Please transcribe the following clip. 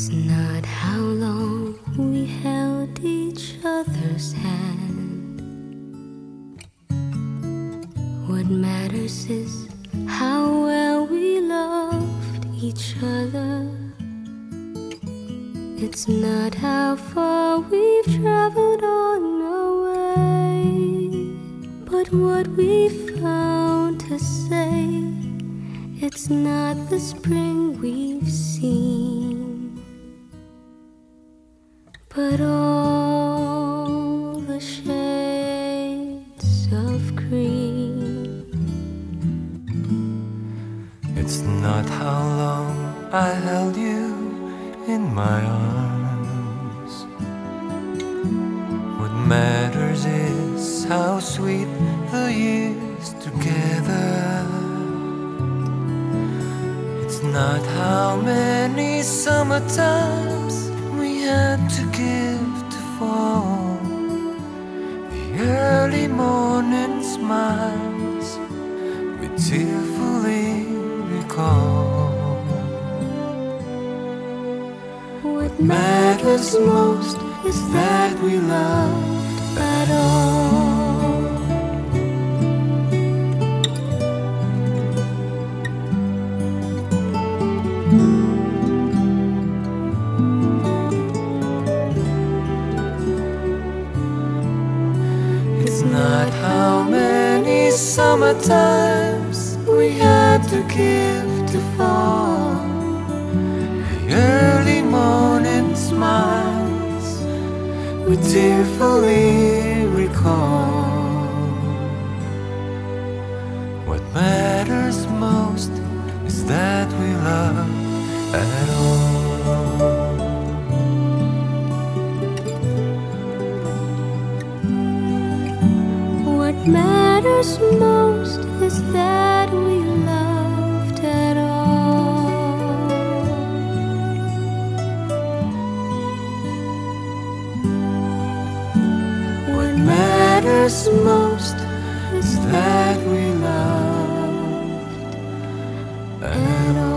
It's not how long we held each other's hand. What matters is how well we loved each other. It's not how far we've traveled on our way, but what we found to say. It's not the spring we've seen. Shades of green. It's not how long I held you in my arms. What matters is how sweet the years together. It's not how many summertimes we had to give to fall. Early morning smiles we tearfully recall. What matters most is that we loved at all. Many summertimes we had to give to fall. Early morning smiles we tearfully recall. What matters most is that we love at all. matters most is that we loved at all. What matters most is that we loved at all.